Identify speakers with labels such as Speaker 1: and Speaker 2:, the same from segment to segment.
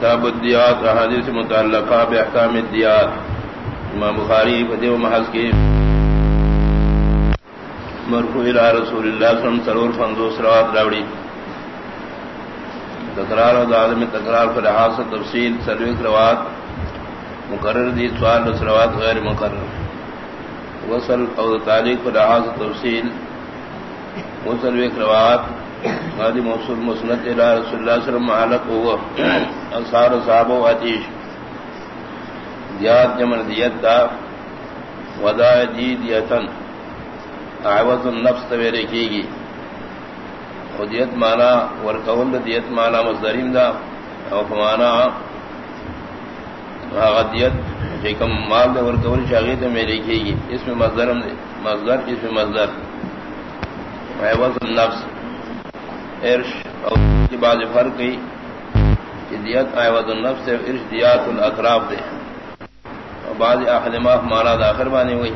Speaker 1: کتاب الدیات احادیث متعلقہ باحکام الدیات۔ امام بخاری فدیو محض کی مرفوع الى رسول اللہ صلی اللہ علیہ وسلم، سرور فندوس روات راوڑی۔ تقرار و دعظم تقرار فلحاظ تفصیل سروک روات مقرر دی، سوال رسروات غیر مقرر۔ وصل او تعلیق فلحاظ تفصیل وصل وک روات غادی موصول مسند الى رسول اللہ صلی اللہ علیہ وسلم هو اصحاب صحابہ و عتیش۔ دیات جمع دیت دا۔ ودا دی دیتن عوض النفس تویرے کی گی خودیت مانا، ورکول دیت مانا، مصدرین دا۔ او فمانا غدیت حکم مال دا ورکول شاگیت میں لکھی گی اس میں مصدر مصدر اس میں مصدر۔ عوض النفس۔ عرش اور بعض فرق کہ دیت آئے النفس سے عرش دیات الاقراب دے۔ اور بعض احلمات مارا داخر بانی ہوئی۔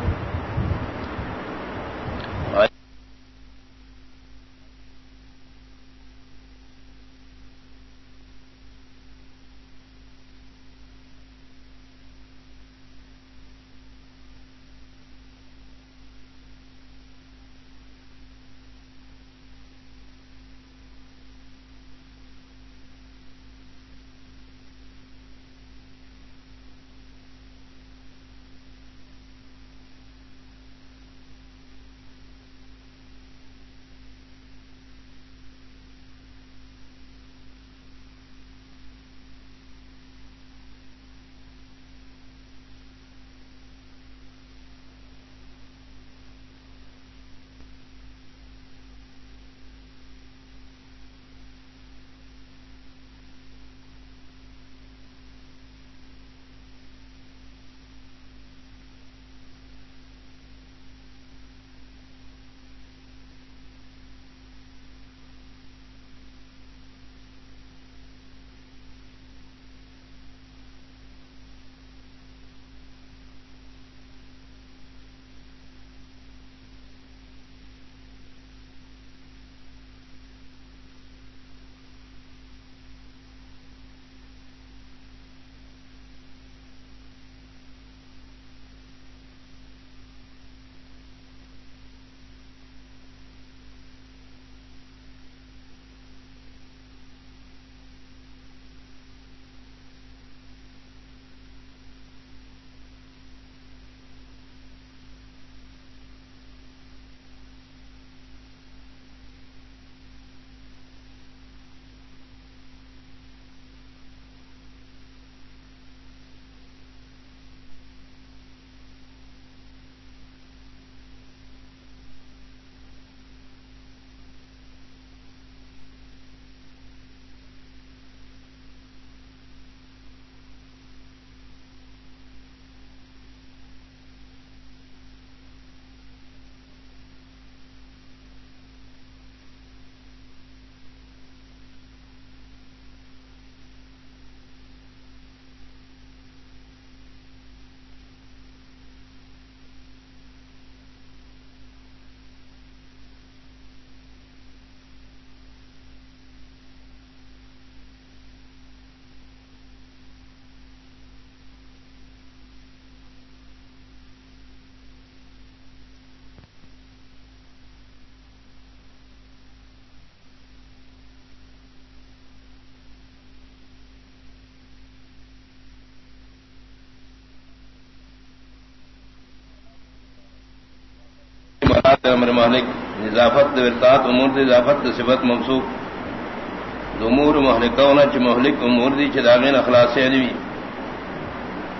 Speaker 1: امر مالک نظافت ورتات امور دی اضافت صفت منسوخ امور مہلک ہونا چ مہلک امور دی چ داغین اخلاص علی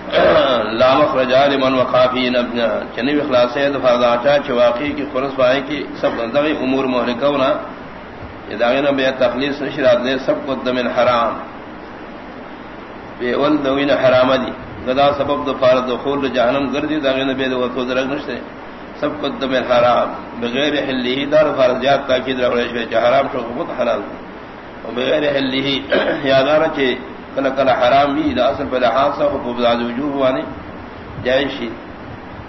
Speaker 1: لا مخرج لمن وقافین ابن چنی اخلاص ہے فرضا چا واقعی کی فرض پائے کی سب دغی امور مہلک ہونا یہ داغین بے تخلیص نشرات دے، سب کو دم حرام بے ول دوین حرام دی۔ گدا سبب دو فارد دخول جہنم گردی، داغین بے دو تو درگ نشتے۔ ہیں سب کو دم حرام، بغیر حلی دار فرضیات تاکید رہے شوی چ حرام شو، بہت حلال۔ اور بغیر حلی یادار چ کلا کلا حرام بھی دا اصل پہ حادثہ کو بزاد وجوہ وانی جائز شی۔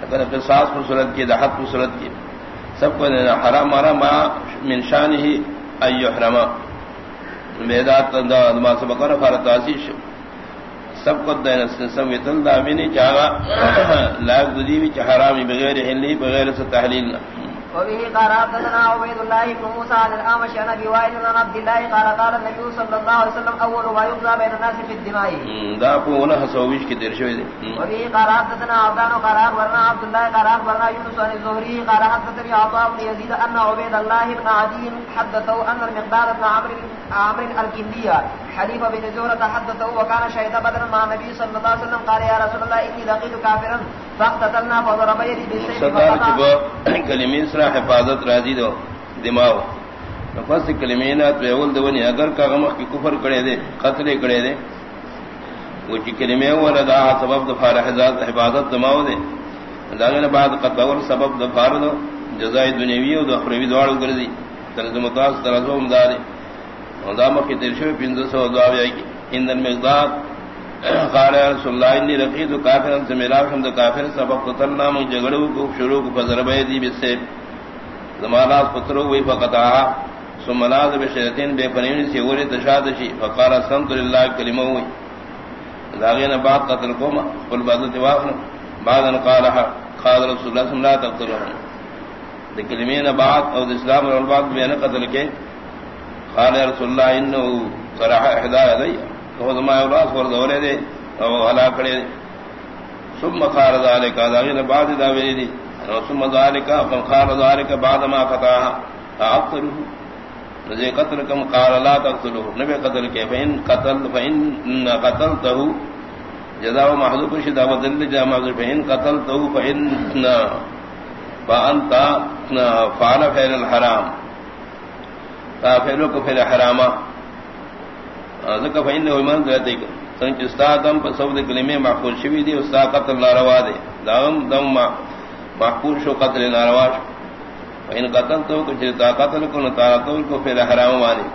Speaker 1: اگر قصاص پر صورت کی دحت پر صورت کی۔ سب کو حرام مارا ما من شان ہی ایو حرما میدات دا ما سبق فرض تعزیش سب کو دین سمتن دا بنی چاہا۔ لاغ ددی وچ حرامی بغیر ہلی بغیر سے تحلیل۔
Speaker 2: وبه قال حدثنا عبيد الله بن موسى عن الأعمش عن أبي وائل عن عبد الله قال قال النبي صلى الله عليه وسلم أول ما يقضى بين الناس في الدماء۔
Speaker 1: دا کو نہ سوویش کی دیر شوی دے
Speaker 2: وبه قال حدثنا عبدان قال أخبرنا عبد الله قال أخبرنا يونس عن الزهري قال حدثني عطاء بن يزيد أن عبيد الله بن عدي حدثه أن المقدار بن عمرو عمرو الكندية حليفة بن زهرة حدثه وكان شهيد بدر مع النبي صلى الله عليه وسلم. قال يا رسول الله إني لقيت كافرا. فاقتتلنا فضرب يدي بالسيف
Speaker 1: فقطع. كلمة سرا حفاظت راضی دو دماغ. نفس کلمینات بیول دو ونی اگر کا غمخ کی کفر کرے دے قتل کرے دے وہ چی کلمے والا دا سبب دفار حفاظت دماغ دے. داغن بعد قتل سبب دفار دو جزائی دنیوی و دو اخروی دوارو کردی ترزمتاس ترزو امدادی دا مخی ترشو پندو سو دعا بیائی کی اندن مقدار قال رسول اللہ انی رقید کافرن سے میرا شمد کافر سبب قتلنا من جگڑو کو شروع کو فضربے دی بسیب زمانات پترو وی فقطا ثم لاذ بشیتین بے پنین سی وری تشادشی فقال سنت للہ کلمہ ہوئی داغین بعد قتل کوما قل بعد تواخن بعد ان قالها قال رسول اللہ صلی اللہ علیہ وسلم لا تقتلهم دی کلمین بعد او دی اسلام اور بعد بین قتل کے قال یا رسول اللہ انہو صرح احدا علی تو زما اولاس ور دولے دے او علا کڑے ثم قال ذلك. داغین بعد دا ویلی دی ثم ذلك. فقال ذلك بعد ما قطعها. اقتله نزے قتل کم قال لا تقتله. نبی قتل کے فین قتل فین قتلته. جزاء محذوف شدا بدل جاء محذوف. فین قتلته فین فانت فعل فعل الحرام. فعل کو فعل حراما ذکر فین ایمان ذاتی سنچ استادم پر سود کلمے محفوظ شوی دی، استاد قتل ناروا دے۔ دم دم محفوظ شو قتل ناروا شو۔ ان قتل تو کچھ تا قتل کو، نہ تو کو پھر حرام مانی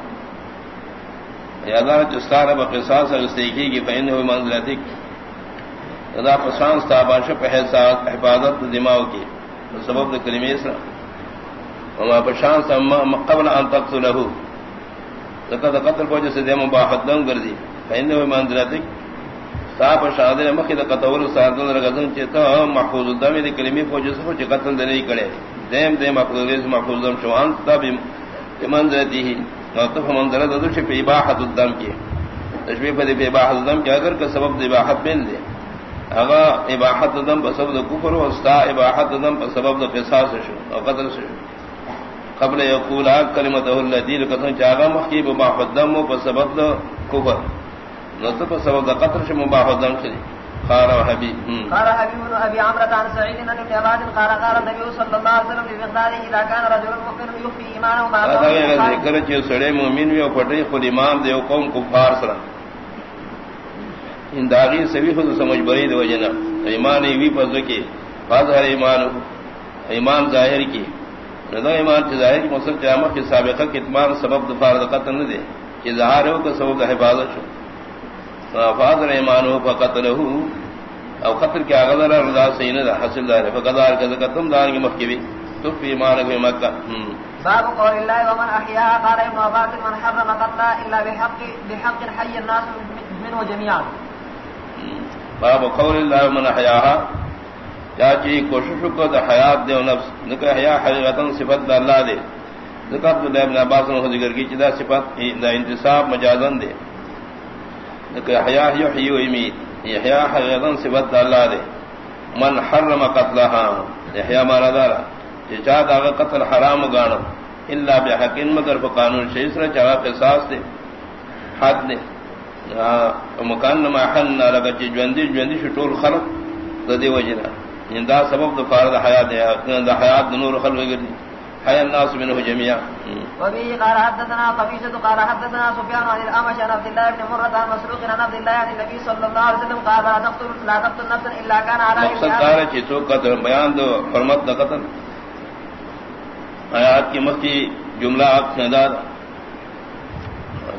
Speaker 1: یادار چستار ب قصاص استیکی کی فین ہوئی منزلتی ادا پسان استاباش پہ حساب حفاظت دماغ کی۔ سبب کلمے سے وما پشان سما قبل ان تقتله لقد قتل کو جس دم باحدن گردی. فین ہوئی منزلتی صاحب شادر مخید قتول سادن رغزن چتا محفوظ الدم دی کلمے فوج سے فوج قتل نہیں کرے. دیم دیم محفوظ ریز محفوظ دم شوان تب منزلتی ہی. نوتف منزلہ دو چھ پہ اباحت الدم کی. تشبیح پہ دی پہ اباحت الدم کی. اگر کا سبب دی اباحت بین دے. اگا اباحت الدم پہ سبب دی کفر و استا اباحت الدم پہ سبب دی قصاص شو. او قتل شو. قبل یقول اللہ دیر قسم چاگا مخیب اباحت الدم پہ سبب کفر پہ سبب قتل شو مباحت الدم شو قال حبيب
Speaker 2: قال بن ابي عمرو عن سعيد بن ابي عباد قال قال النبي صلى الله عليه وسلم بمقدار اذا كان رجل مؤمن يخفي ايمانه ما
Speaker 1: هذا ذکر سڑے مومن وی پٹے خود ایمان دے قوم کفار سرا. ان داغی سبھی خود سمجھ بری دو جنا ایمان وی پز کے ظاہر ایمان ایمان ظاہر کی. نہ ایمان کے ظاہر مصب جامع کے سابقہ کتمان سبب دفار قتل نہ دے کہ ظاہر ہو کہ سبب حفاظت شو۔ فاضر ایمانو فقتلہ او قتل کیا غدر رضا سینہ دا حسل دار فقدار کذا قتم دار کی مخکبی تو فی ایمانک فی مکہ
Speaker 2: باب قول اللہ ومن احیاء قال ابن عباس من حرم قتل الا بحق بحق حي الناس منه جميعا۔
Speaker 1: باب قول اللہ ومن احیاء کیا چی کوشش کو دا حیات دے نفس نکہ حیاء حقیقتا صفت دا اللہ دے۔ ذکر عبداللہ ابن عباس نے ذکر کی چی دا صفت، دا انتصاب مجازن دے۔ نکہ حیا یحیی و یمیت یحیا حقیقتا صفت دا اللہ دے۔ من حرم قتلها یحیا مانا دارا چاہت آگا قتل حرام گانا، الا بحقین مگر فقانون شیسر چاہا قصاص دے۔ حد دے۔ مکان نما حلنا لگا چی جوندی جوندی شٹول خلق، دا دے وجنا دا سبب دا فارد حیات دے دا حیات نور خلق گردی حي الناس منه جميعا
Speaker 2: وبه قال حدثنا قبيصة قال حدثنا سفيان عن الأمش عن عبد الله بن مرة عن مسروق عن عبد الله عن النبي صلى الله عليه وسلم قال لا تقتل لا تقتل نفسا إلا كان على
Speaker 1: مقصد قال چی تو قتل بیان دو فرمت دا قتل۔ آیات کی مخی جملہ آپ سنداد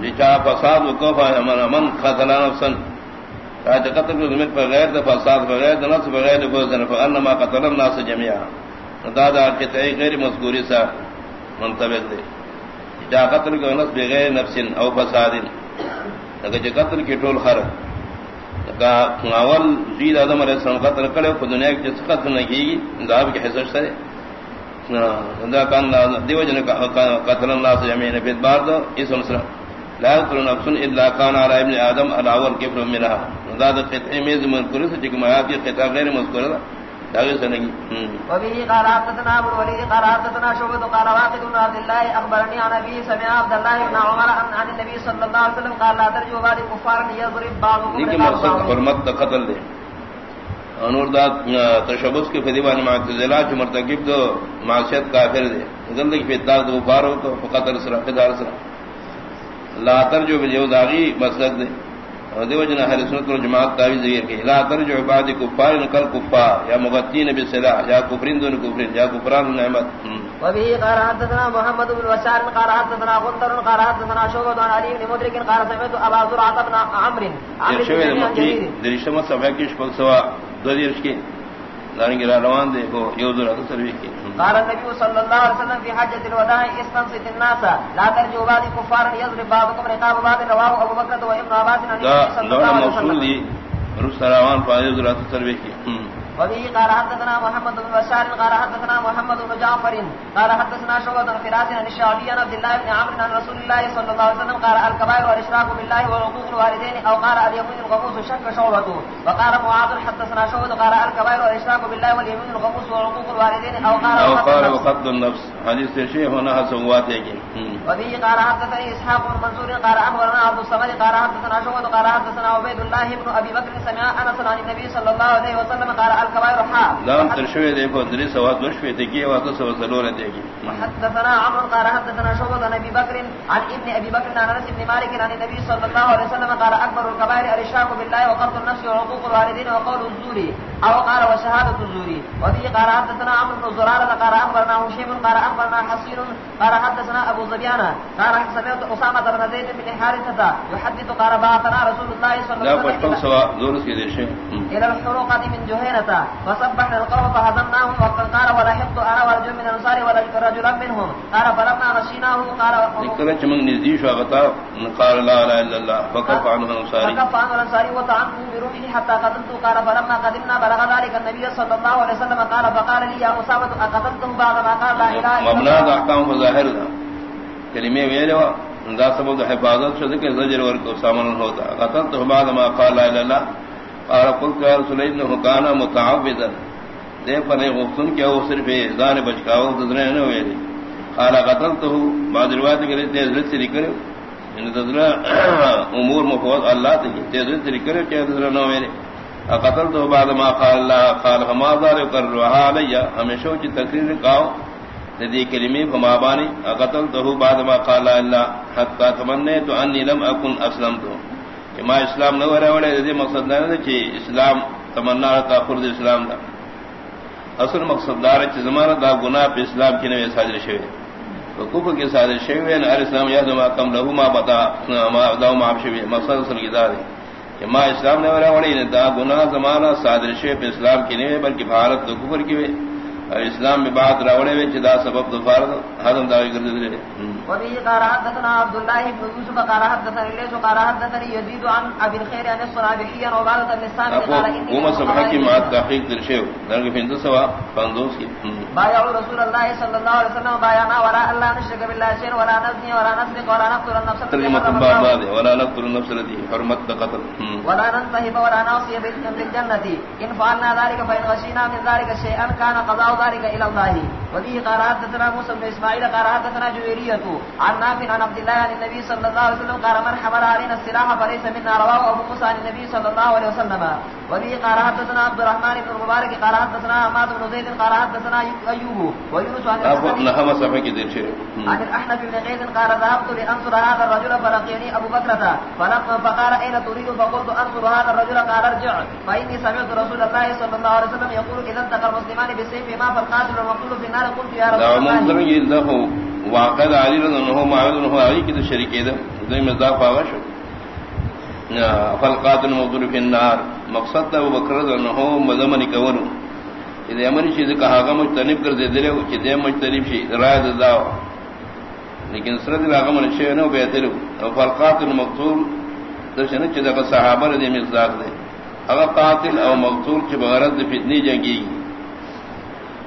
Speaker 1: جی چاہ فساد وکوفا من من قتل نفسا۔ چاہ قتل کو زمین پر غیر دا فساد بغیر دا نفس بغیر دا فساد فانما قتل الناس جميعا۔ دادا کے تئی غیر مذکوری سا منطبق دے۔ جا قتل کو نفس بغیر نفس او فساد اگر جے قتل کی ٹول خر۔ لگا اول زید آدم علیہ السلام قتل کرے، خود دنیا کی جس قتل نہ کی ذاب کی حصہ سے ہاں، دا کان دیو جن قتل اللہ سے جمعین بیت بار دو۔ اس مسئلہ لا يقتل نفس الا كان على ابن ادم الاول كفر منها ذات قطع میز مذکور سے کہ ما کی قطع غیر مذکور داغه سنگی
Speaker 2: وبه قال حدثنا ابو الوليد قال حدثنا شعبة قال واقد بن عبد الله اخبرني عن ابي سمع عبد الله بن عمر عن النبي صلى الله عليه وسلم قال لا ترجوا بعد كفار يضرب بعضهم
Speaker 1: لیکن مقصد حرمت قتل دے انور دا تشبث کے فدیوان معتزلہ جو مرتکب دو معصیت کافر دے زندگی پہ اتار دو بارو تو قتل سرا فدار سرا لا ترجو بجو داغی مسلک دے دیو جنا اہل سنت و جماعت تعویذ ذکر کی لا ترجع بعد کفار کل کفار یا مغتین بالسلاح یا کفرین دون کفرین یا کفران نعمت۔
Speaker 2: وبه قال حدثنا محمد بن بشار قال حدثنا غندر قال حدثنا شعبة عن علي بن مدرك قال سمعت ابا زرعة بن عمرو
Speaker 1: عمرو بن جرير کی سوا دو دیرش کی۔ لانگی روان دے کو یوزر ادو سروی کی۔
Speaker 2: قال النبي صلى الله عليه وسلم في حجة الوداع استنصت الناس لا ترجوا بعد كفار يضرب بعضكم رقاب بعض رواه ابو بكر وابن عباس عن النبي صلى الله عليه وسلم.
Speaker 1: رسل روان فايز رات سروی کی۔
Speaker 2: وبه قال حدثنا محمد بن بشار قال حدثنا محمد بن جعفر قال حدثنا شعبة بن فراس عن الشعبي عن عبد الله بن عمرو عن رسول الله صلى الله عليه وسلم قال الكبائر والاشراك بالله وعقوق الوالدين او قال اليمين الغموس شك شعبة. وقال معاذ حدثنا شعبة قال الكبائر والاشراك بالله واليمين الغموس وعقوق الوالدين او قال
Speaker 1: او قال وقد النفس. حديث الشيخ هنا سوات يجي
Speaker 2: وبه قال حدثني اسحاق بن منصور قال اخبرنا عبد الصمد قال حدثنا شعبة قال حدثنا عبيد الله بن ابي بكر سمع انس عن النبي صلى الله عليه وسلم قال
Speaker 1: دام ترشوی دے کو دری سوا دوشوی تے کی واسطہ سوا سلور دے گی
Speaker 2: حدثنا عمرو قال حدثنا شعبة عن ابي بكر عن ابن ابي بكر عن انس بن مالك عن النبي صلى الله عليه وسلم قال اكبر الكبائر الاشراك بالله وقتل النفس وعقوق الوالدين وقول الزور. او قال وشهاده الزور وفي قال حدثنا عمرو بن زراره قال اخبرنا هشيم قال اخبرنا حصير قال حدثنا ابو زبيان قال سمعت اسامه بن زيد بن حارثه يحدث قال بعثنا رسول الله صلى الله عليه
Speaker 1: وسلم
Speaker 2: الى الحروقه من جهينه فصبحنا القوم فهزمناهم وقد قال ولحقت انا ورجل من الانصار ورجلا منهم. قال فلما مشيناه قال
Speaker 1: ذكر چمن نزدیش وغتا قال لا اله الا الله. فكف عنه الانصار
Speaker 2: فكف عنه الانصار وطعنه بروحه حتى قتلت قال فلما قدمنا بلغ ذلك النبي صلى الله عليه وسلم قال فقال لي يا بعد ما قال لا
Speaker 1: ویلو دا سبب حفاظت شد کہ زجر ور کو سامن ہوتا قتلته بعد ما قال لا قال قلت يا رسول الله كان متعوذا۔ دے پر غفتن وہ صرف بچکاو دزنے نہ ہوئے قال قتلته بعد روایت کرے تے حضرت سے لکھے ان دزنا امور مفوض اللہ تے تے حضرت سے لکھے کہ دزنا نہ ہوئے قتلته بعد ما قال الله قال فما ذا يكررها علي ہمیشہ کی تقریر کاو ندی کلمے فما بانی قتلته بعد ما قال الله حتى تمنيت اني لم اكن اسلمت کہ ما اسلام نہ ورے وڑے دے مقصد نہ ہے کہ اسلام تمنا تا فرض اسلام دا اصل مقصد دار چ زمانہ دا گناہ پہ اسلام کی نوے ساجر شوی تو کفر کے ساجر شوی نے اسلام یا ما کم لہو ما بتا ما داو ما مقصد اصل کی دار کہ ما اسلام نے نہ وڑی نے دا گناہ زمانہ صادر شوی پہ اسلام کی نہیں بلکہ بھارت تو کفر کی وے اسلام میں بات راوڑے وچ دا سبب دو فرض حضم داوی کر دے
Speaker 2: وبه قال حدثنا عبد الله بن يوسف قال حدثنا ليس قال حدثني يزيد عن ابي الخير عن الصنابحي عن عباده بن السامي قال اني
Speaker 1: وما سبح کی ما تحقیق درشو درگ فند سوا فندوس کی۔
Speaker 2: بايع رسول الله صلى الله عليه وسلم بايعنا ولا الله نشرك بالله شيئا ولا نزني ولا نسرق ولا نقتل النفس
Speaker 1: التي ولا نقتل النفس التي حرمت قتل۔
Speaker 2: ولا ننتهب ولا نعصي بالجنة إن فعلنا ذلك فإن غشينا من ذلك شيئا كان قضاء ذلك إلى الله. وبه قال حدثنا موسى بن إسماعيل قال حدثنا جويرية. عن نافع عن عبد الله عن النبي صلى الله عليه وسلم، قال من حمل علينا السلاح فليس منا. رواه ابو موسى عن النبي صلى الله عليه وسلم. وبه قال حدثنا عبد الرحمن بن المبارك قال حدثنا عماد بن زيد قال حدثنا أيوب ويونس عن عن الأحنف بن قيس قال ذهبت لأنصر هذا الرجل فلقيني أبو بكرة فقال أين تريد؟ فقلت أنصر هذا الرجل قال ارجع فإني سمعت رسول الله صلى الله عليه وسلم يقول إذا انتقى المسلمان بسيف ما فالقاتل والمقتول في النار قلت يا رسول الله.
Speaker 1: واقع علی رضی اللہ عنہ معاذ عنہ علی کی شریک ہے ذی مضاف آوش فالقاتل المقتول في النار. مقصد تھا بکر رضی اللہ عنہ مزمن کور کہ امر چیز کہا گا مجتنب کر دے دے کہ دے مجتنب شی رائے داو. لیکن سرد راغم نشے نو بہتر فالقاتل المقتول تو شنو چیز کا صحابہ نے مزاق دے. اگر قاتل او مقتول کی بغرض فتنی جنگی.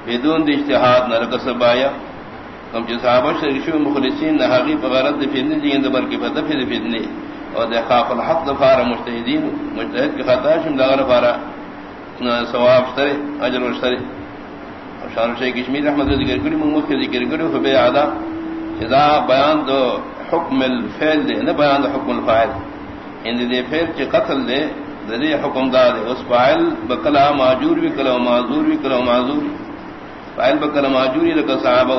Speaker 1: بدون دی اجتہاد نہ رکسبایا ہم جو صحابہ شریشو مخلصین نہ حقی بغرض فتنی جنگی دبر کی فتح فتنی. اور دے خاف الحق دفار مجتہدین، مجتہد کی خطا شم دغر فارا ثواب شترے اجر و شترے اور شاہ شیخ کشمیر رحمت ذکر کری ممت کے ذکر کری، فبے عدا جدا بیان دو حکم الفعل دے، نہ بیان دو حکم الفاعل۔ ان دے فعل چ قتل دے دے حکم دار اس فاعل بکلا ماجور بھی کلا معذور بھی کلا معذور فاعل بکلا ماجوری لک صحابہ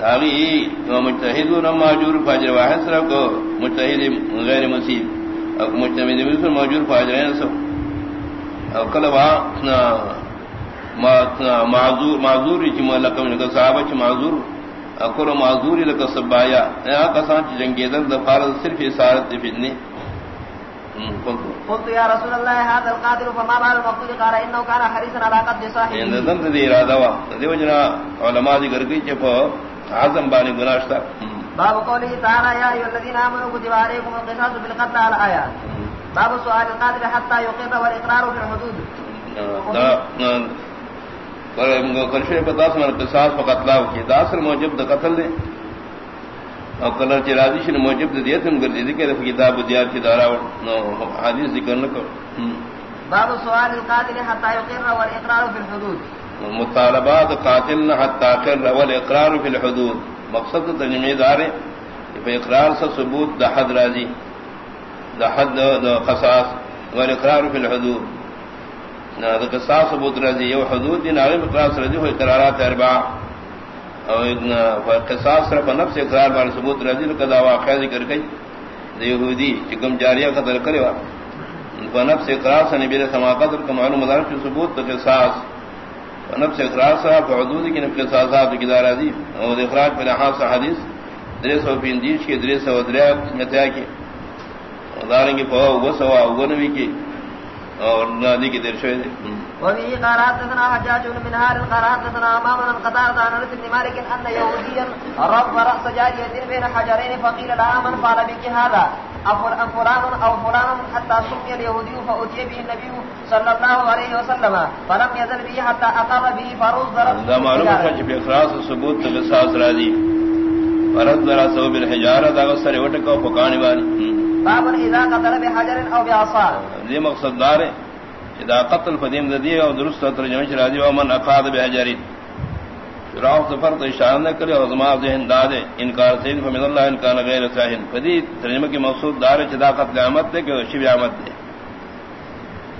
Speaker 1: داغی مجتہد و ماجور فاجر واحد سر کو مجتہد غیر مصیب او مجتہد مثل ماجور فاجر سو۔ او کلا وا معذور معذور چ ملک من صحابہ چ معذور اکر معذور لک سبایا۔ یا کسان چ جنگی در فرض صرف اشارت فدنی
Speaker 2: قلت يا رسول الله هذا القادر فما بال المقتول قال انه كان حريصا على قتل صاحبه.
Speaker 1: ان ذنب ذي اراده وا۔ ذي وجنا علماء ذكر کی چھ اعظم بانی گناشتا
Speaker 2: باب قوله تعالى يا ايها الذين امنوا كتب عليكم القصاص بالقتل على الايات باب سؤال القادر حتى يقر والاقرار في الحدود
Speaker 1: کرشے پتہ سن قصاص فقط لا کی داسر موجب د قتل دے اور کلر چرادی شن موجب دیت ہم کر دی کہ کتاب دیار کی دارا حدیث ذکر نہ
Speaker 2: باب سوال القاتل حتى يقر والاقرار في الحدود
Speaker 1: مطالبات قاتل حتى يقر والاقرار في الحدود. مقصد ترجمہ دار ہے اقرار سے ثبوت د حد راضی د حد، د قصاص والاقرار في الحدود. نہ د قصاص ثبوت راضی یہ حدود دین عالم اقرار سے راضی ہو اقرارات اربعہ قصاص صرف نفس اقرار بار ثبوت رضی کا دعوی واقعہ ذکر گئی یہودی چکم جاریہ قتل کرے وا نفس اقرار سے نبی سما قدر کا معلوم مدار کی ثبوت قصاص. نفس اقرار سے حدود کی نفس قصاصات کی دار عزیز اور اخراج پر لحاظ حدیث دریس و پیندیش کی دریس و دریات نتیا کی. داریں گے فوا وہ سوا، وہ نبی کی. اور نادی کی دیر شوئے
Speaker 2: وفي قرات لنا حجاج من هار قرات لنا امام من قطع عن رسل بن مالك ان يهوديا رب راس جاريه بين حجرين فقيل لها من فعل بك هذا؟ فلان او فلان حتى سمي اليهودي فاتي به النبي صلى الله عليه وسلم فلم يزل به حتى اقر به فروز ضرب
Speaker 1: ذا معلوم ہے کہ اخلاص ثبوت تقصاص راضی فرض ذرا سو بالحجارہ دا سر وٹکو پکانی والی
Speaker 2: باب اذا قتل بحجر او بعصا.
Speaker 1: یہ مقصد دار ہے اذا قتل فدیم ذی او درست ترجمہ چ راضی او من اقاد بحجر راو سفر تو اشارہ نہ کرے اور زما ذہن داد انکار سے فمن اللہ ان کان غیر ساہل فدی ترجمہ کی مقصود دار چدا قتل قیامت دے کہ شب قیامت دے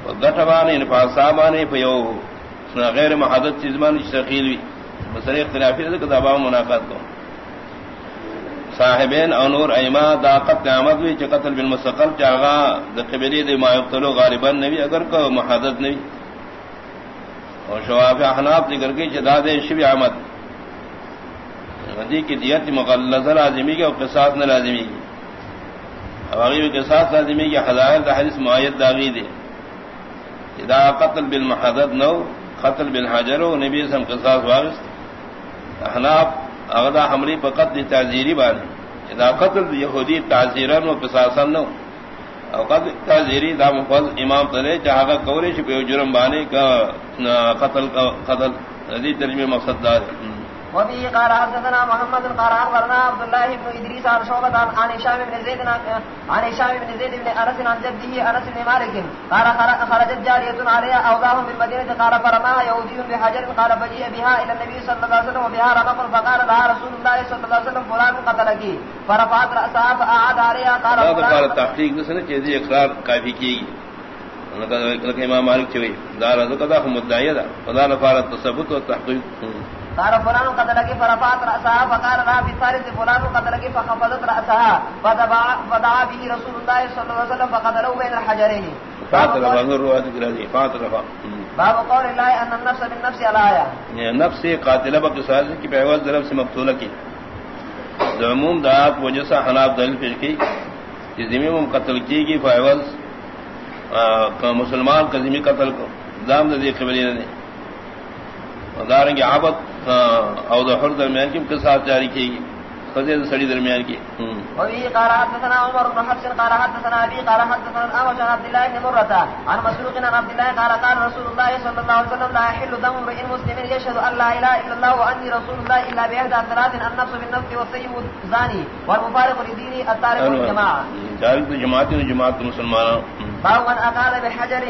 Speaker 1: اور گٹھوان ان فاصابان پیو غیر محدث چیز مان ثقیل وی مسئلہ اختلافی ہے کہ دبا مناقات کو صاحبین انور ایما دا قتل قیامت بھی چ قتل بالمستقل چاغا د قبلی دی ما یقتلوا غالبا نبی اگر کو محدد نبی اور شواف احناف ذکر کی چدا دے شبی احمد ندی کی دیت مغلظہ لازمی کی اور قصاص نہ لازمی کی اواغی کے ساتھ لازمی کی حدائر دا حدیث معید داغی دے اذا قتل بالمحدد نو، قتل بالحجر و نبی سم قصاص واغس احناف اغدا حملی پر قتل تعزیری بانی اذا قتل یہودی تعزیرن و قصاصن نو او قتل تعزیری دا مفض امام تلے چاہا کا کوریش پہ جرم بانے کا قتل قتل. ندی ترجمہ مقصد دار
Speaker 2: وفي قال حدثنا محمد قال اخبرنا عبد الله بن ادريس عن شعبة عن هشام بن زيد عن هشام بن زيد بن انس عن جده انس بن مالك قال خرجت جارية عليها اوضاهم بالمدينة قال فرماها يهودي بحجر قال فجيء بها الى النبي صلى الله عليه وسلم وبها رمق فقال لها رسول الله صلى الله عليه وسلم فلان قتلك. فرفعت راسها فاعاد عليها قال
Speaker 1: فلان تحقیق نسنے چیزی اقرار کافی کی امام مالک چوئی دار ذکر دا مدعی دا۔ خدا نفارت تصبت و تحقیق
Speaker 2: قال فلان قتلك فرفعت رأسها فقال لها في الثالث فلان قتلك فخفضت رأسها. فدعا به رسول الله صلى الله عليه وسلم فقتلوا بين الحجرين. باب قول الله ان النفس بالنفس الآية
Speaker 1: نفس قاتلہ بقصاص کی پیواز ضرب سے مقتولہ کی. عموم دعات وجہ سے حناب دلیل پیش کی کہ قتل کی گی فیوز مسلمان کا زمین قتل کو. دام دے قبلی نے. او دا حر درمیان کی کے ساتھ جاری کی گی خزید سڑی درمیان کی۔
Speaker 2: وبه قال حدثنا عمر بن حفص قال حدثنا ابي قال حدثنا الأعمش عن عبد الله بن مرة عن مسروق عن عبد الله قال قال رسول الله صلى الله عليه وسلم لا يحل دم امرئ مسلم يشهد ان لا اله الا الله واني رسول الله الا باحدى ثلاث النفس بالنفس والسيب الزاني والمفارق لدين التارك الجماعه
Speaker 1: تارك الجماعه جماعه المسلمين
Speaker 2: باب من اقال بحجر۔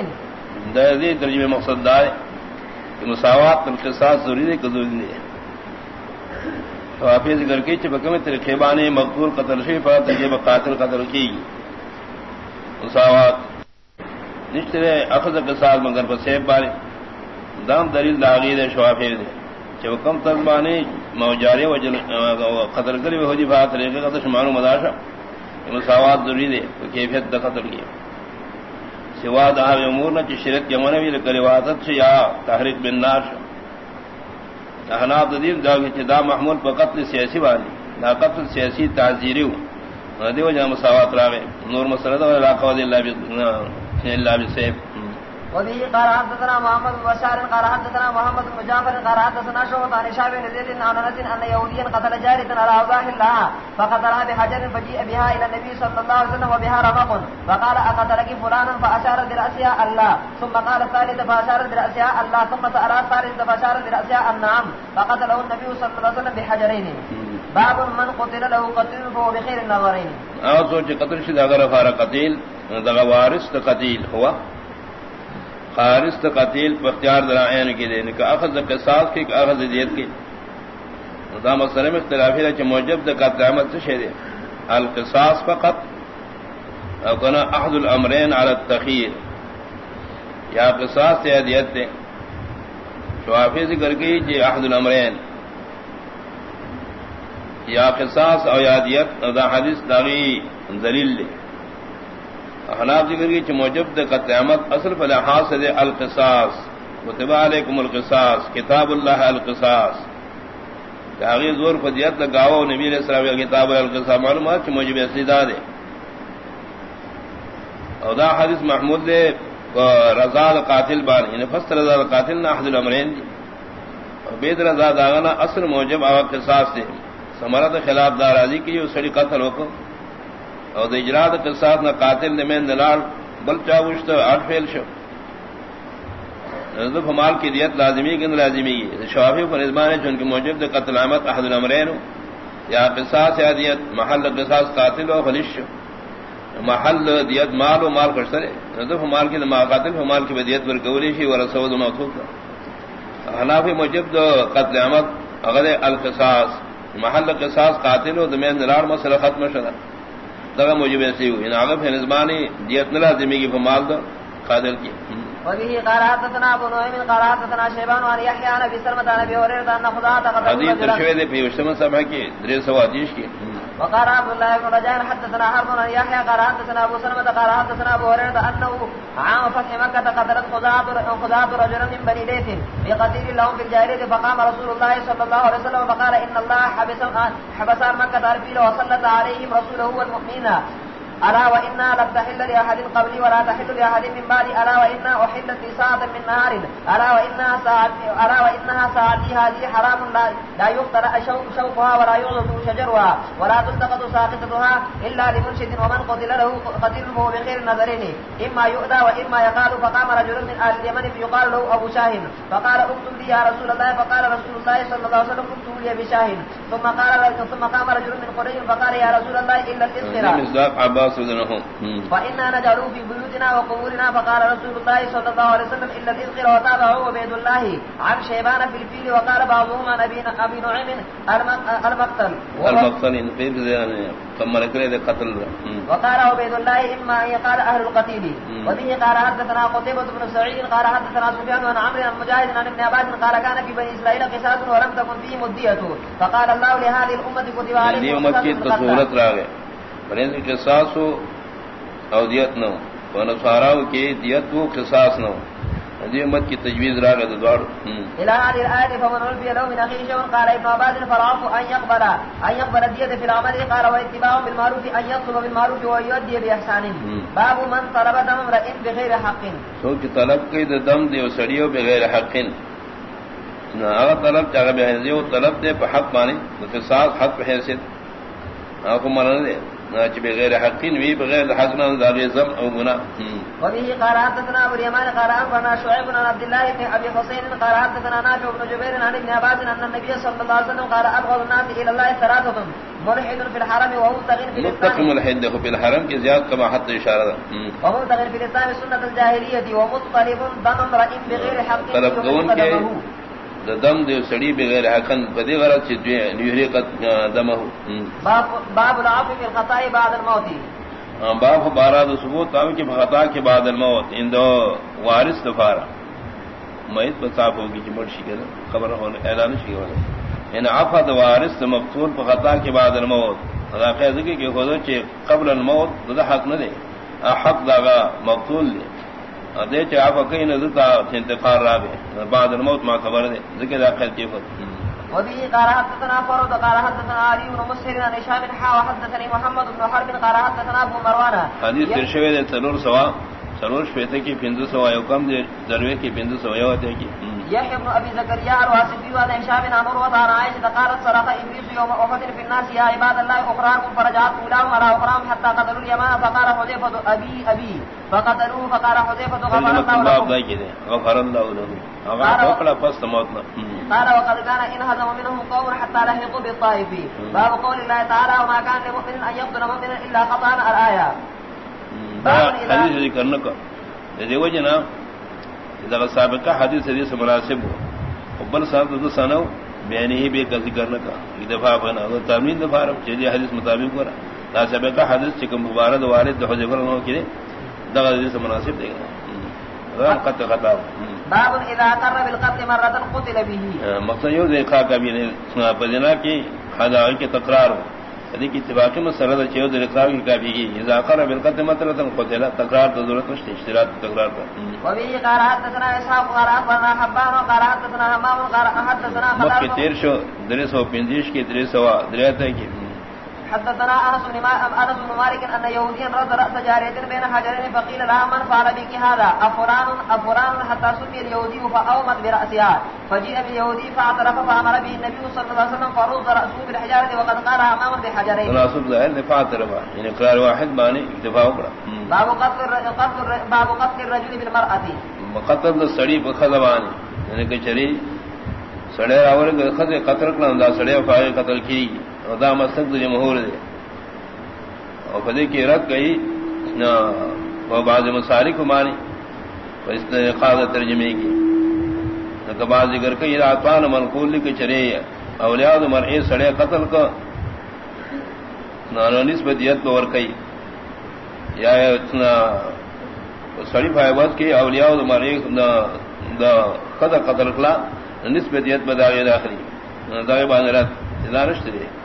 Speaker 1: ده ترجمه مقصد دار۔ مساوات القصاص ضروری ہے کہ ضروری ہے۔ تو آپ یہ ذکر کی چپکم طریقے بانے مقبول قتل شیف تجیب قاتل قتل کی۔ مساوات۔ نشترے اخذ کے ساتھ مگر بسیب بارے دام دلیل داغیر شوافی دے۔ چب کم تربانے موجارے و قتل کری ہو جی بات طریقے قتل شمانو مداشا مساوات ضروری دے کیفیت دا قتل کی۔ سوا دا امور نہ شرک کے منوی کرے واسط سے یا تحریک بن ناش احناب ددیم دا کہ دا محمول پر قتل سیاسی والی دا قتل سیاسی تعزیری ہو دیو جا مساوات راوے نور مسرد و علاقہ دی اللہ بھی سیب
Speaker 2: وبه قال حدثنا محمد بن بشار، قال حدثنا محمد بن جعفر، قال حدثنا شعبة عن شعب بن زيد عن انس ان يهوديا قتل جارية على اوضاح الله، فقتلها بحجر فجيء بها الى النبي صلى الله عليه وسلم وبها رمق، فقال اقتلك فلانا؟ فاشار براسها الله ثم قال الثالث فاشار براسها الله ثم سال الثالث فاشار براسها النعم فقتله النبي صلى الله عليه وسلم بحجرين. باب من قتل له قتل فهو بخير النظرين
Speaker 1: او سوچ قتل شد اگر فار قتیل دغ وارث قتیل ہوا خارس قتیل پختیار درائن کی دے کہ اخذ قصاص کی کہ اخذ دیت کی۔ دا مسئلہ میں اختلافی رہا کہ موجب دا قتل عمل سے شہدے القصاص فقط، او کنا احد الامرین علی التخیر یا قصاص تے دیت دے شوافی ذکر کی جی احد الامرین۔ یا قصاص او یا دیت دا حدیث داغی دلیل دے۔ احناف ذکر کی کہ موجب دے قطعمت اصل فلحاظ سے دے القصاص. متبع علیکم القصاص. کتاب اللہ القصاص. کہ آگے زور فدیت لگاو نبی علیہ السلام کا کتاب القصاص معلومات کہ موجب اصلیدہ دے. او دا حدیث محمود دے رضا قاتل بان. یعنی فست رضا قاتل نا احد الامرین دی. بید رضا داغنا اصل موجب آغا قصاص دے. سمرت خلاف دارازی کی جو سڑی قتل وکو او د اجراد کے ساتھ نہ قاتل نے میں دلال بل چاوشت آٹھ فیل شو. نظف مال کی دیت لازمی کی لازمی کی شوافی پر ازمان ہے جو ان کی موجب دے قتل عامت احد الامرین یا قصاص یا دیت، محل قصاص قاتل و خلش شو. محل دیت مال و مال خرسر ہے نظف مال کی ما قاتل و مال کی بدیت پر قولی شی و رسول موثوق حنافی موجب دو قتل عامت اگر القصاص. محل قصاص قاتل و دمین دلال مسئلہ ختم شدہ دغه موجب ہوئی ان عغف ہے نزبانی دیت نلا زمی کی فمال دا قادر کی۔
Speaker 2: وبه قال حدثنا ابو نعيم قال حدثنا شيبان عن يحيى عن ابي سلمة عن ابي هريره ان خدا تقدم
Speaker 1: حدیث ترشوی دے پی وشتمن صاحب کی سوا حدیث کی۔
Speaker 2: وقال عبد الله بن رجاء حدثنا حرب بن يحيى، قال حدثنا ابو سلمة، قال حدثنا ابو هريره انه عام فتح مكة قتلت خزاعة خزاعة رجلا من بني ليث بقتيل لهم في الجاهلية، فقام رسول الله صلى الله عليه وسلم فقال ان الله حبس حبس مكة الفيل وسلط عليهم رسوله والمؤمنين. ألا وإنا لم تحل لأحد قبلي ولا تحل لأحد من بعدي. ألا وإنا أحلت لي من نهار ألا وإنها ساعتي ألا وإنها ساعتي هذه حرام لا لا يقتل شوق شوقها ولا يعضد شجرها ولا تلتقط ساقطتها إلا لمنشد ومن قتل له قتله بخير النظرين إما يؤذى وإما يقال فقام رجل من أهل اليمن يقال له أبو شاهن فقال اكتب لي يا رسول الله. فقال رسول الله صلى الله عليه وسلم اكتب لي بشاهن ثم قال ثم قام رجل من قريش فقال يا رسول الله الا إلا الإسقراء فإنا نجعلوا في بيوتنا وقبورنا فقال رسول الله صلى الله عليه وسلم إلا الإذقر وتابعه عبيد الله عن شيبان في الفيل. وقال بعضهم عن أبي نعيم المقتل.
Speaker 1: المقتل إن قيب ذي ثم نكره ذي قتل.
Speaker 2: وقال عبيد الله إما أن يقال أهل القتيل. وبه قال حدثنا قتيبة بن سعيد قال حدثنا سفيان عن عمرو عن مجاهد عن ابن عباس قال كان في بني إسرائيل قصاص ولم تكن فيه مدية. فقال الله لهذه الأمة كتب عليكم
Speaker 1: قصاص پرند قصاص او دیت نو ونصاراو کی دیت ہو۔ قصاص نو دی امت کی تجویز را گئے دوار
Speaker 2: الى هذه الايه فمن الفي له من اخيه شيء قال ابن عباس فالعفو ان يقبل ان يقبل الديه في العمل قال واتباع بالمعروف ان يطلب بالمعروف ويؤدي باحسان باب من طلب دم امرئ بغير حق.
Speaker 1: سو کی طلب کی دم دیو سڑیو بغیر حق۔ نہ طلب چاہے بہن دیو طلب دے پہ حق قصاص حق حیثیت آپ کو مرن دے بغیر حقین بھی بغیر حق نہ داغے زم او گنا
Speaker 2: وبه قال حدثنا ابو اليمان قال اخبرنا شعيب بن عبد الله بن ابي حسين قال حدثنا نافع بن جبير عن ابن عباس ان النبي صلى الله عليه وسلم قال ابغض الناس الى الله ثلاثه ملحد في الحرم وهو متغن في
Speaker 1: الاسلام ملحد في الحرم کی زیاد کما حد اشارہ
Speaker 2: وهو متغن في الاسلام سنه الجاهليه ومطلب دم امرئ بغير حق
Speaker 1: طلب دون کے دم دے سڑی بغیر حقن. بدی غرض سے نیہری قد دمہ
Speaker 2: باب باب العفو في الخطا بعد الموت.
Speaker 1: باب بارہ دو ثبوت تاوی کی خطا کے بعد الموت. ان دو وارث دفارا میت بصاف ہوگی کہ مرشی کے خبر ہونے اعلان شی ہونے ان عفا دو وارث مقتول پر خطا کے بعد الموت. خدا کہ ذکر کہ خود چ قبل الموت ذا حق نہ دے حق داغا مقتول دے دے چا آپ کہیں نہ دتا انتقال را بے بعد الموت ما خبر دے ذکر داخل کی خود
Speaker 2: وبه قال حدثنا فرد قال حدثنا علي بن مسهر عن هشام بن حا وحدثني محمد بن حرب قال حدثنا ابو مروان.
Speaker 1: حدیث ترشوی دے تلور سوا سروش پیتے کی پندو سوا یو کم دے دروے کی پندو سوا یو دے کی.
Speaker 2: يحيى بن ابي زكريا الواسطي وعن هشام بن عمرو وعن عائشه قالت صرخ ابليس يوم احد في الناس يا عباد الله اخراكم فرجعت اولاهم على اخراهم حتى قتلوا اليمان فقال حذيفه ابي ابي فقتلوه فقال حذيفه غفر الله له
Speaker 1: غفر الله له فقال فاست موتنا.
Speaker 2: قال وقد كان ان هزم منهم قوم حتى لحقوا بالطائف باب قول الله تعالى وما كان لمؤمن ان يقتل مؤمنا الا خطا الايه
Speaker 1: نہ کر دیو جنا اذا سابقہ حدیث حدیث سے مناسب ہو۔ بل صاحب تو سنو بیان ہی بے ذکر نہ کا دفاع بنا وہ تامین دفاع چیز حدیث مطابق رہا۔ لا سابقہ حدیث چکم مبارک والد حذیفہ نو کہ دغ حدیث مناسب دے گا۔ قط خطا
Speaker 2: باب اذا قر بالقتل مره قتل به۔
Speaker 1: مقصد یہ دیکھا کبھی نے سنا پدنا کی حدا کی تکرار ہو۔ یعنی کہ اتفاق میں سرد چیو در اقرار کی کافی کی اضافہ رب القت مطلب قتل تکرار تو ضرورت نہیں اشتراط تکرار پر۔
Speaker 2: وبه قال حدثنا اسحاق قال اخبرنا حبان قال حدثنا حمام قال حدثنا
Speaker 1: مکہ تیر شو درس و پنجیش کی درس و دریات کی۔
Speaker 2: حدثنا انس بن انس بن مالك ان يهوديا رد راس جاريه بين حجرين فقيل لها من فعل بك هذا. افران افران حتى سمي اليهودي فاومت براسها فجيء باليهودي فاعترف فامر به النبي صلى الله عليه وسلم فرد راسه بالحجاره وقد قال امام بحجرين
Speaker 1: مناسب ظاهر دفاع تربا يعني اقرار واحد باني دفاع وقرا
Speaker 2: باب قتل قتل باب قتل الرجل بالمراه
Speaker 1: قتل السڑی بخذبان یعنی کہ چری سڑے راور خذ قتل کنا سڑے فائل قتل کی دا مسلک دو جمہور دے۔ اور فدے کی رد گئی وہ بعض مساری کو مانی اور اس نے خاص ترجمے کی۔ بعض ذکر کئی راتوان منقول کے چرے اولیاء مرعی سڑے قتل کو نسبتیت کو ورکئی یا اتنا سڑی فائبت کی، اولیاء مرعی خط قتل کلا نسبتیت بداغی داخلی۔ داغی باندرات دانش دے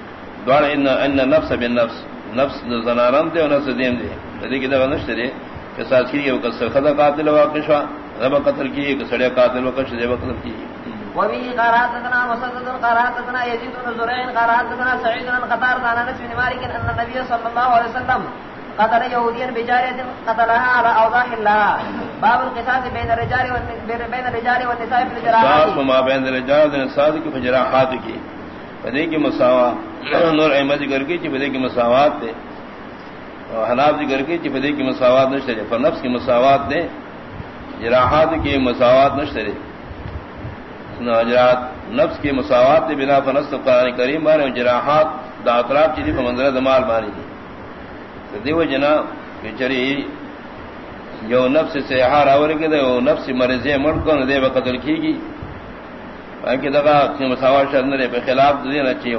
Speaker 1: دوڑ ان ان نفس بالنفس نفس. زنارم دے اور نفس دیم دے ندی کی دغه نشته دے کہ ساتھ کی یو کس خدا قاتل واقع شوا رب قتل کی کہ سڑے قاتل وقت دے وقت کی
Speaker 2: وبه قرات لنا مسدد قرات لنا يزيد بن زريع قرات لنا سعيد بن قطار قال انس بن مالك ان النبي صلى الله عليه وسلم قتل يهوديا بجارية قتلها على اوضاح الله. باب القصاص بين الرجال بين الرجال والنساء في الجراحات
Speaker 1: ما بين الرجال والنساء في الجراحات کی. بدے کی مساوات. نور احمد ذکر کی چی بدے کی مساوات دے حناب ذکر کی چی بدے کی مساوات نشتے دے پر نفس کی مساوات دے جراحات کی مساوات نشتے دے جراحات نفس کی مساوات دے بنا فنس قرآن کریم بارے جراحات دا اطراف پر منظر دمال بانی دی دیو جنا چری جو نفس سے ہار آور کے دے وہ نفس مرضی مڑ کو دے بقتل کی گی کہ دغا مساوات شرط نہ پہ خلاف دینا چاہیے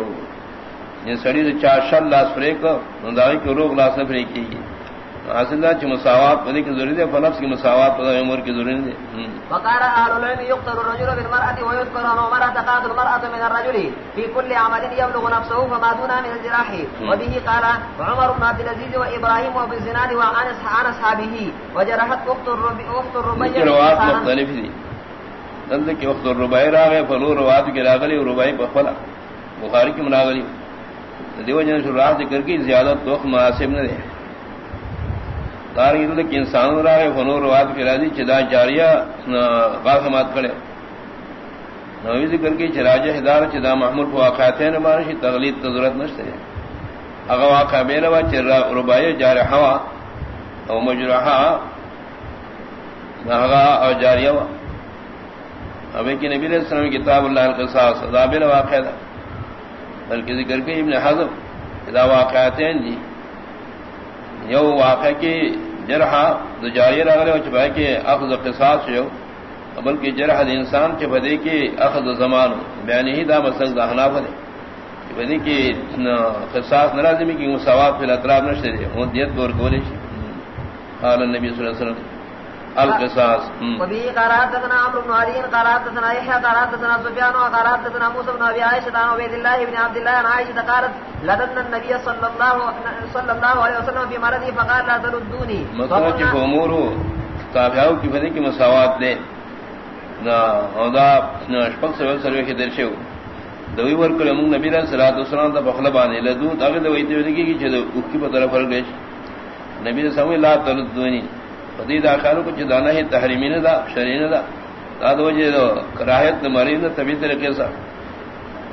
Speaker 1: یہ سڑی تو چار شل لاس فرے کو روک لاس نہ فرے کی۔ حاصل چ مساوات پدی کی ضرورت ہے فنفس کی مساوات پدی عمر کی ضرورت ہے
Speaker 2: وقال اهل العلم يقتل الرجل بالمرأة ويذكر ان المرأة تقاتل المرأة من الرجل. في كل عمل يبلغ نفسه فما دونها من الجراح. وبه قال عمر بن عبد العزيز وابراهيم وبالزناد وعن عن اصحابه وجرحت اخت الربيع اخت الربيع
Speaker 1: مختلف دی۔ دند کی وقت الربائی راغے فلو روایت کی راغلی ربائی بخلا بخاری کی مناغلی۔ دیو جن شراح ذکر کی زیادت تو مناسب نہ دے۔ تاری تاریخ کہ انسان راغے فلو روایت کی راضی چدا جاریہ قاسمات کڑے نوی ذکر کی چراج ہدار چدا محمود واقعات نے مارشی تغلید تو ضرورت نشتے اگر واقع میرا وا چر ربائی جار ہوا او مجرحا نہگا او جاریہ وا۔ ابھی کہ نبی علیہ السلام کتاب اللہ القصاص ادا بلا واقع تھا۔ بلکہ ذکر کے ابن حضم ادا واقعاتین جی۔ یو واقع کی جرحا دو جاریہ رغلے و چپائے کہ اخذ قصاص یو بلکہ جرح انسان کے بدے کی اخذ زمان ہو۔ بیانی ہی دا مسلک دا حناف دے۔ بدی کی قصاص نرازمی کی مساوات فی الاطراف نشتے دے۔ وہ دیت بور گولے قال النبی صلی اللہ علیہ وسلم۔ القصاص.
Speaker 2: وبه قرات لنا عمرو بن علي قرات لنا يحيى قرات لنا سفيان وقرات لنا موسى بن ابي عائشه عن عبيد الله بن عبد الله عن عائشه قالت لدن النبي صلى الله صلى الله عليه وسلم في مرضه فقال لا تردوني.
Speaker 1: کہ امور تابعو کی بدی کی مساوات دے نہ اودا شپک سے سروے کے درشو دوی ورکل من نبی علیہ الصلوۃ والسلام دا بخلا باندې لدو دغه دوی ته ودی کی چې او کی په طرف ورګش نبی علیه وسلم لا تردونی فدی دا خالو کو جدانا ہے تحریمی نہ دا شرعی نہ دا دا دو وجہ دو کراہت مریض نہ طبیعت طریقے سے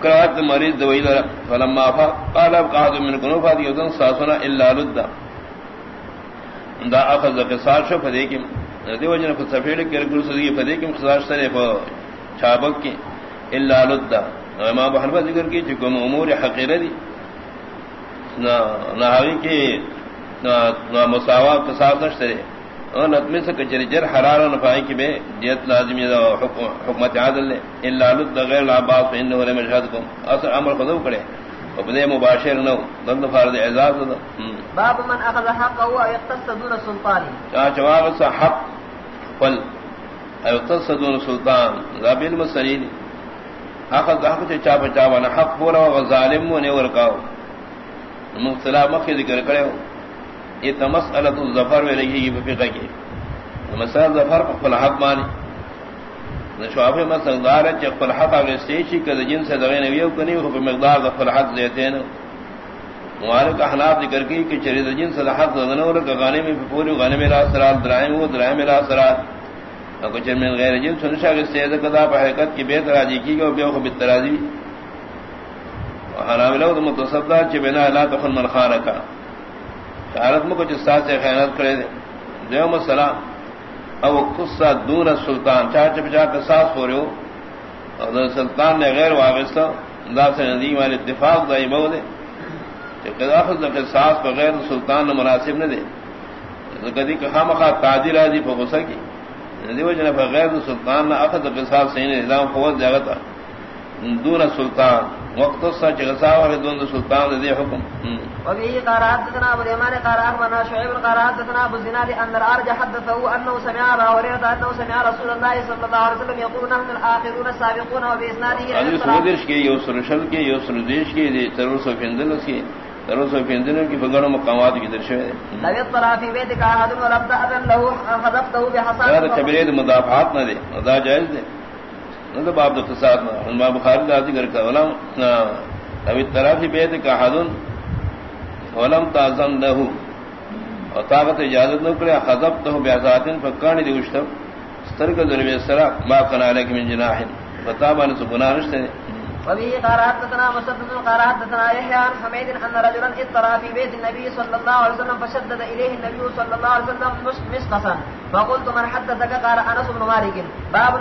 Speaker 1: کراہت مریض دو ویلا فلما فا، قال اب قاعد من کنو فا دی ودن ساسنا الا لد دا دا اخذ قصاص شو فدی کی دی وجہ نہ سفید کر گل سدی فدی کی قصاص سرے ف چابک کی. الا لد امام ابو حنیفہ ذکر کی کہ کوم امور حقیرہ دی. نہ نہ کی نہ مساوات قصاص نشتے ان اتمی سے کچری جر حرار و نفائی کی بے دیت لازمی دا حکمت عادل لے۔ اللہ لد غیر العباس و انہو لے مشہد کم۔ اثر عمل خدو کرے وبدے مباشر نو۔ دند فارد اعزاز دا
Speaker 2: باب من اخذ حق او اقتص دون سلطانی۔
Speaker 1: چاہ چواب سا حق فل او اقتص دون سلطان۔ ذا علم سلیل اخذ حق چاہ چاہ چاہ حق پورا و ظالم و نیور کاؤ۔ مختلف مخی ذکر کرے ہو۔ یہ تمسلت الظفر میں لگی فقہ کی. مسئلہ ظفر قل حق مانی نشواف مسلدار ہے قل حق اگر استیشی کہ جن سے دغین ویو کنی وہ مقدار ظفر حق دیتے ہیں مالک احناف ذکر کی کہ چرید جن سے حق دغنور کا غانے میں پوری غانے میں سرات درائم وہ درائم لا سرات کچھ من غیر جن سنشا کے سید قضا پر حرکت کی بے تراجی کی گئی بیو خب تراجی. حرام لو متصدہ چ بنا لا تخن من خانہ کا شہرت میں کچھ سے خیانت کرے دے. دیوم السلام. اب قصہ دون سلطان. چاہ چپ چاہ کے ساس ہو رہے ہو. اور سلطان نے غیر وابستہ دا سے ندیم والے اتفاق دائی بہو دے. قدافت کے ساس بغیر سلطان نے مناسب نہ دے کدی کہ خام خواہ تعدیر آدھی پہ غصہ کی. دیو جنہ بغیر سلطان نہ اخذ کے ساتھ صحیح نظام فوت جاگا تھا دون سلطان. وقت سچ غصا والے دون سلطان دے حکم.
Speaker 2: وبه قال حدثنا ابو اليمان قال اخبرنا شعيب قال حدثنا ابو الزناد ان الارج حدثه انه سمع ابا هريره انه سمع رسول الله صلى الله عليه وسلم يقول نحن الاخرون السابقون وباسناده
Speaker 1: عن سودش کے یوسر شل کے یوسر دیش کے تروس فندل کے تروس فندل کی بغیر مقامات کی درش ہے
Speaker 2: يطلع في بيتك احد ولم تاذن له خذفته بحصى
Speaker 1: هذا كبير مدافعات نہ دے ادا جائز دے. نہ باب اقتصاد میں بخاری ذاتی کر کے ولا ابھی طرف بیت کا حدن. ولم تازن له وطاقت اجازت نہ کرے خذب تو بیازاتن فکانی دی وشتم. ستر کا ذریعہ سرا، ما کنا علیک من جناح بتا بان سے گناہ نشتے
Speaker 2: وبه قال حدثنا مسدد قال حدثنا يحيى عن حميد ان رجلا اضطرى في بيت النبي صلى الله عليه وسلم فشدد اليه النبي صلى الله عليه وسلم مسقسا. فقلت من حدثك قال انس بن مالك باب